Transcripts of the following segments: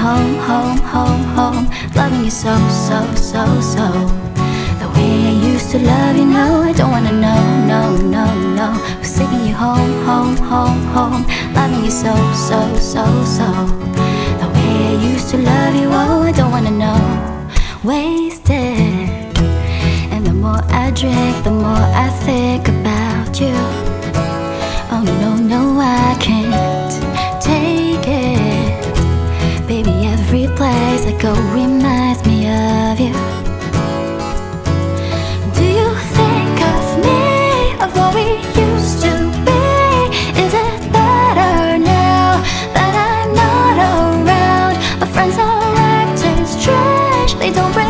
home, home, home, home? Loving you so, so, so, so. The way I used to love you, no, I don't wanna know, no, no, no. Who's taking you home, home, home, home? Loving you so, so, so, so. The way I used to love you, oh, I don't wanna know. Wasted. More I drink, the more I think about you. Oh no, no, I can't take it. Baby, every place I go reminds me of you. Do you think of me, of what we used to be? Is it better now that I'm not around? My friends are acting strange, they don't bring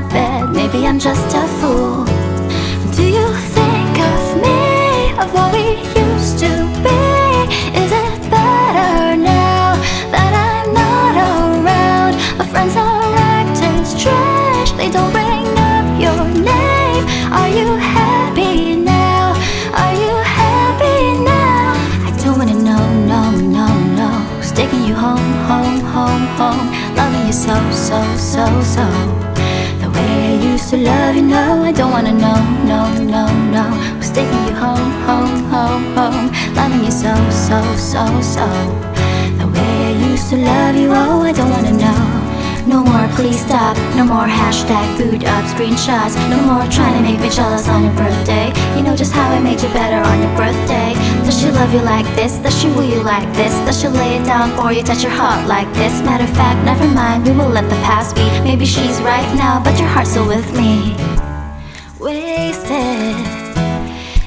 my bed. Maybe I'm just a fool. Do you think of me, of what we used to be? Is it better now that I'm not around? My friends are acting strange, they don't bring up your name. Are you happy now? Are you happy now? I don't wanna know, no, no, no. Who's taking you home, home, home, home? Loving you so, so, so, so. No, I don't wanna know, no, no, no. Who's taking you home, home, home, home? Loving you so, so, so, so. The way I used to love you, oh, I don't wanna know. No more, please stop. No more hashtag boot up screenshots. No more trying to make me jealous on your birthday. You know just how I made you better on your birthday. Does she love you like this? Does she woo you like this? Does she lay it down for you, touch your heart like this? Matter of fact, never mind, we will let the past be. Maybe she's right now, but your heart's still with me. Wasted.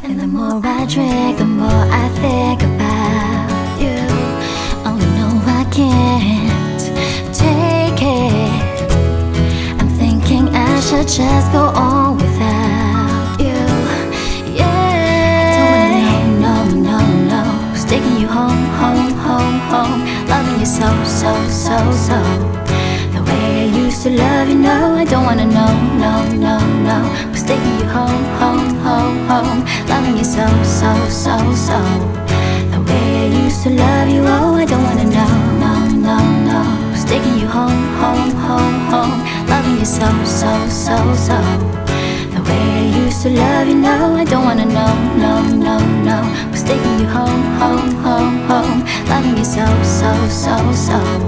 And the more I drink, the more I think about you. Oh no, I can't take it. I'm thinking I should just go on without you. Yeah. Don't wanna know, no, no, no. Who's taking you home, home, home, home? Loving you so, so, so, so. To love you, no, I don't wanna know, no, no, no. Who's taking you home, home, home, home? Loving you so, so, so, so. The way I used to love you, oh, I don't wanna know, no, no, no. Who's taking you home, home, home, home? Loving you so, so, so, so. The way I used to love you, no, I don't wanna know, no, no, no. Who's taking you home, home, home, home? Loving you so, so, so, so.